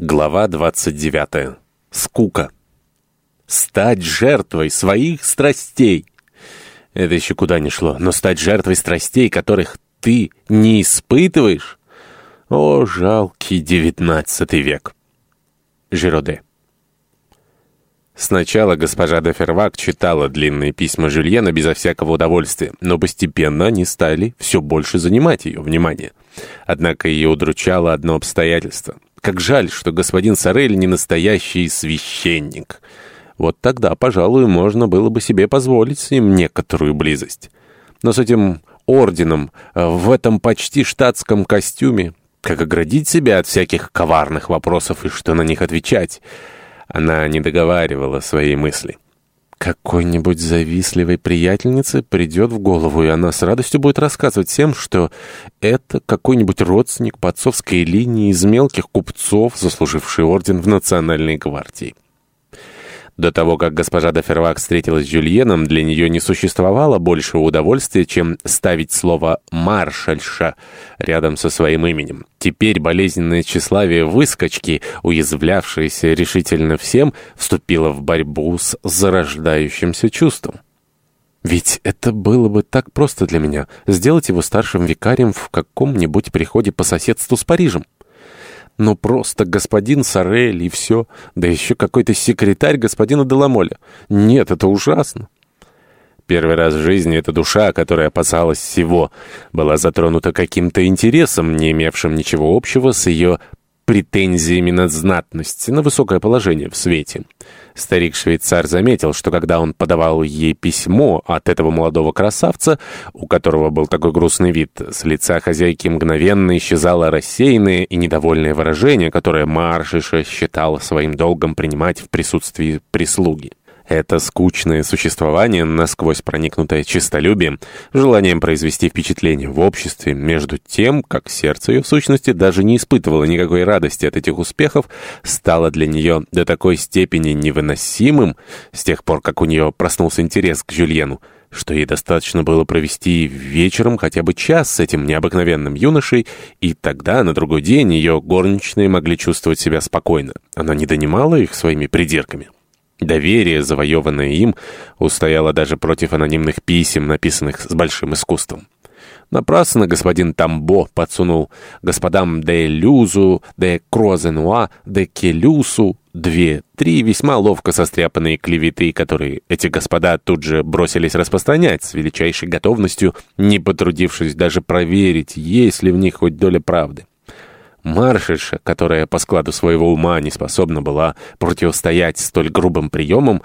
Глава 29. Скука. Стать жертвой своих страстей. Это еще куда ни шло, но стать жертвой страстей, которых ты не испытываешь? О, жалкий девятнадцатый век. Жироде. Сначала госпожа де Фервак читала длинные письма Жюльена безо всякого удовольствия, но постепенно они стали все больше занимать ее внимание. Однако ее удручало одно обстоятельство — как жаль, что господин Сорель не настоящий священник. Вот тогда, пожалуй, можно было бы себе позволить с ним некоторую близость. Но с этим орденом, э, в этом почти штатском костюме, как оградить себя от всяких коварных вопросов и что на них отвечать, она не договаривала свои мысли. Какой-нибудь завистливой приятельнице придет в голову, и она с радостью будет рассказывать всем, что это какой-нибудь родственник по отцовской линии из мелких купцов, заслуживший орден в Национальной гвардии. До того, как госпожа де Фервак встретилась с Жюльеном, для нее не существовало большего удовольствия, чем ставить слово «маршальша» рядом со своим именем. Теперь болезненное тщеславие выскочки, уязвлявшееся решительно всем, вступило в борьбу с зарождающимся чувством. Ведь это было бы так просто для меня — сделать его старшим викарием в каком-нибудь приходе по соседству с Парижем. Ну, просто господин Сорель и все. Да еще какой-то секретарь господина Деламоля. Нет, это ужасно. Первый раз в жизни эта душа, которая опасалась всего, была затронута каким-то интересом, не имевшим ничего общего с ее претензиями на знатность, на высокое положение в свете. Старик-швейцар заметил, что когда он подавал ей письмо от этого молодого красавца, у которого был такой грустный вид, с лица хозяйки мгновенно исчезало рассеянное и недовольное выражение, которое Маршиша считал своим долгом принимать в присутствии прислуги. Это скучное существование, насквозь проникнутое честолюбием, желанием произвести впечатление в обществе, между тем, как сердце ее в сущности даже не испытывало никакой радости от этих успехов, стало для нее до такой степени невыносимым, с тех пор, как у нее проснулся интерес к Жюльену, что ей достаточно было провести вечером хотя бы час с этим необыкновенным юношей, и тогда, на другой день, ее горничные могли чувствовать себя спокойно. Она не донимала их своими придирками. Доверие, завоеванное им, устояло даже против анонимных писем, написанных с большим искусством. Напрасно господин Тамбо подсунул господам де Люзу, де Крозенуа, де Келюсу две-три весьма ловко состряпанные клеветы, которые эти господа тут же бросились распространять с величайшей готовностью, не потрудившись даже проверить, есть ли в них хоть доля правды. Маршальша, которая по складу своего ума не способна была противостоять столь грубым приемам,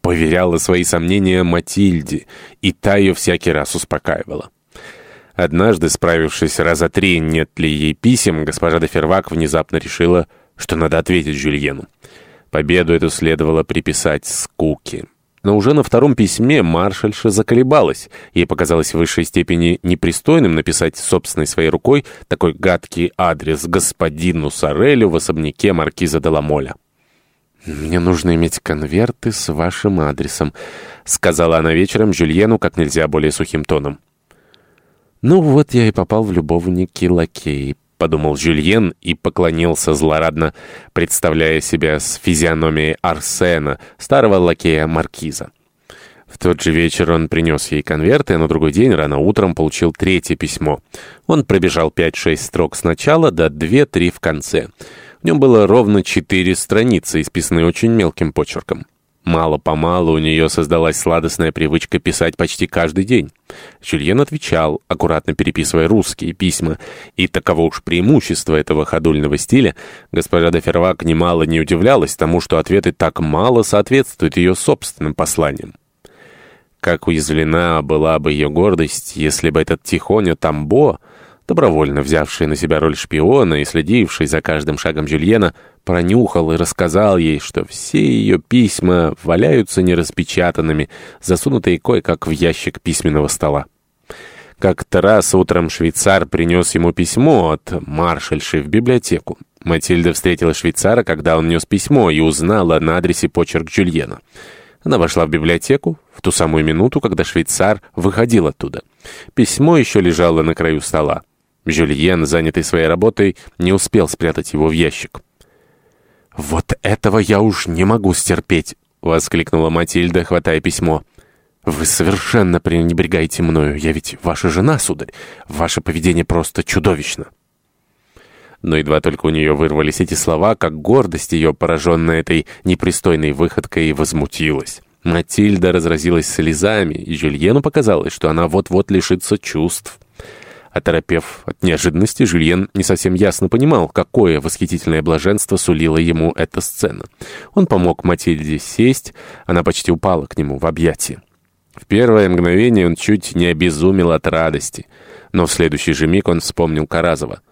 поверяла свои сомнения Матильде, и та ее всякий раз успокаивала. Однажды, справившись раза три, нет ли ей писем, госпожа де Фервак внезапно решила, что надо ответить Жюльену. Победу эту следовало приписать скуке. Но уже на втором письме маршальша заколебалась. Ей показалось в высшей степени непристойным написать собственной своей рукой такой гадкий адрес господину Сорелю в особняке маркиза де Ламоля. «Мне нужно иметь конверты с вашим адресом», — сказала она вечером Жюльену как нельзя более сухим тоном. «Ну вот я и попал в любовники лакеи подумал Жюльен и поклонился злорадно, представляя себя с физиономией Арсена, старого лакея Маркиза. В тот же вечер он принес ей конверты, а на другой день рано утром получил третье письмо. Он пробежал 5-6 строк сначала, до 2-3 в конце. В нем было ровно четыре страницы, исписанные очень мелким почерком. Мало-помалу у нее создалась сладостная привычка писать почти каждый день. Жюльен отвечал, аккуратно переписывая русские письма, и таково уж преимущество этого ходульного стиля, госпожа де Фервак немало не удивлялась тому, что ответы так мало соответствуют ее собственным посланиям. Как уязвлена была бы ее гордость, если бы этот Тихоня Тамбо добровольно взявший на себя роль шпиона и следивший за каждым шагом Жюльена, пронюхал и рассказал ей, что все ее письма валяются нераспечатанными, засунутые кое-как в ящик письменного стола. Как-то раз утром швейцар принес ему письмо от маршальши в библиотеку. Матильда встретила швейцара, когда он нес письмо, и узнала на адресе почерк Жюльена. Она вошла в библиотеку в ту самую минуту, когда швейцар выходил оттуда. Письмо еще лежало на краю стола. Жюльен, занятый своей работой, не успел спрятать его в ящик. «Вот этого я уж не могу стерпеть!» — воскликнула Матильда, хватая письмо. «Вы совершенно пренебрегаете мною. Я ведь ваша жена, сударь. Ваше поведение просто чудовищно». Но едва только у нее вырвались эти слова, как гордость ее, пораженная этой непристойной выходкой, возмутилась. Матильда разразилась слезами, и Жюльену показалось, что она вот-вот лишится чувств. Оторопев от неожиданности, Жюльен не совсем ясно понимал, какое восхитительное блаженство сулила ему эта сцена. Он помог Матильде сесть, она почти упала к нему в объятия. В первое мгновение он чуть не обезумел от радости, но в следующий же миг он вспомнил Каразова.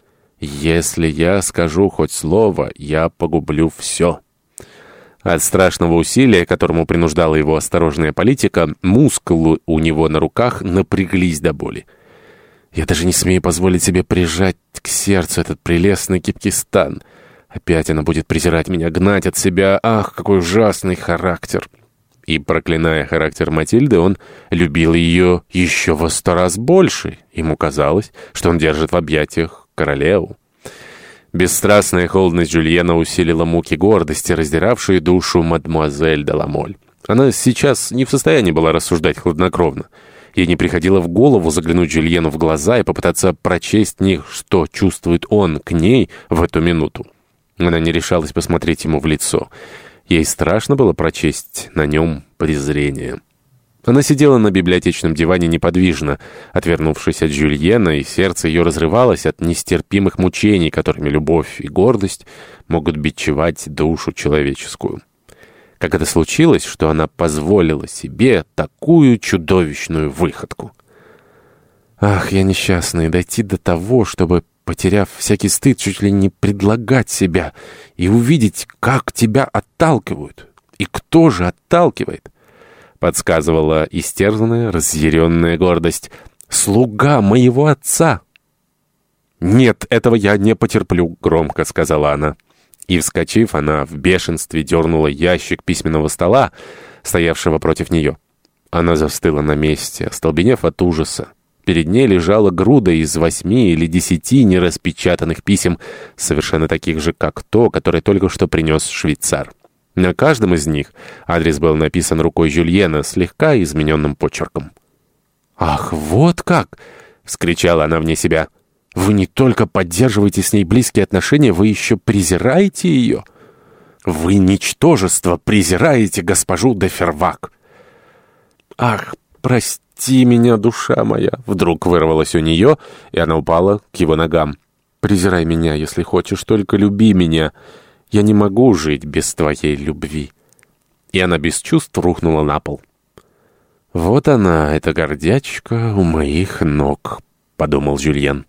«Если я скажу хоть слово, я погублю все». От страшного усилия, которому принуждала его осторожная политика, мускулы у него на руках напряглись до боли. «Я даже не смею позволить себе прижать к сердцу этот прелестный кипкистан. Опять она будет презирать меня, гнать от себя. Ах, какой ужасный характер!» И, проклиная характер Матильды, он любил ее еще во сто раз больше. Ему казалось, что он держит в объятиях королеву. Бесстрастная холодность Жюльена усилила муки гордости, раздиравшие душу мадемуазель Деламоль. Она сейчас не в состоянии была рассуждать хладнокровно. Ей не приходило в голову заглянуть Жюльену в глаза и попытаться прочесть в них, что чувствует он к ней в эту минуту. Она не решалась посмотреть ему в лицо. Ей страшно было прочесть на нем презрение. Она сидела на библиотечном диване неподвижно, отвернувшись от Жюльена, и сердце ее разрывалось от нестерпимых мучений, которыми любовь и гордость могут бичевать душу человеческую. Как это случилось, что она позволила себе такую чудовищную выходку? Ах, я несчастный, дойти до того, чтобы, потеряв всякий стыд, чуть ли не предлагать себя и увидеть, как тебя отталкивают. И кто же отталкивает? подсказывала истерзанная, разъяренная гордость. «Слуга моего отца!» «Нет, этого я не потерплю», — громко сказала она. И, вскочив, она в бешенстве дернула ящик письменного стола, стоявшего против нее. Она застыла на месте, остолбенев от ужаса. Перед ней лежала груда из восьми или десяти нераспечатанных писем, совершенно таких же, как то, которое только что принес швейцар. На каждом из них адрес был написан рукой Жюльена слегка измененным почерком. «Ах, вот как!» — вскричала она вне себя. «Вы не только поддерживаете с ней близкие отношения, вы еще презираете ее. Вы, ничтожество, презираете госпожу де Фервак!» «Ах, прости меня, душа моя!» Вдруг вырвалась у нее, и она упала к его ногам. «Презирай меня, если хочешь, только люби меня!» Я не могу жить без твоей любви». И она без чувств рухнула на пол. «Вот она, эта гордячка у моих ног», — подумал Жюльен.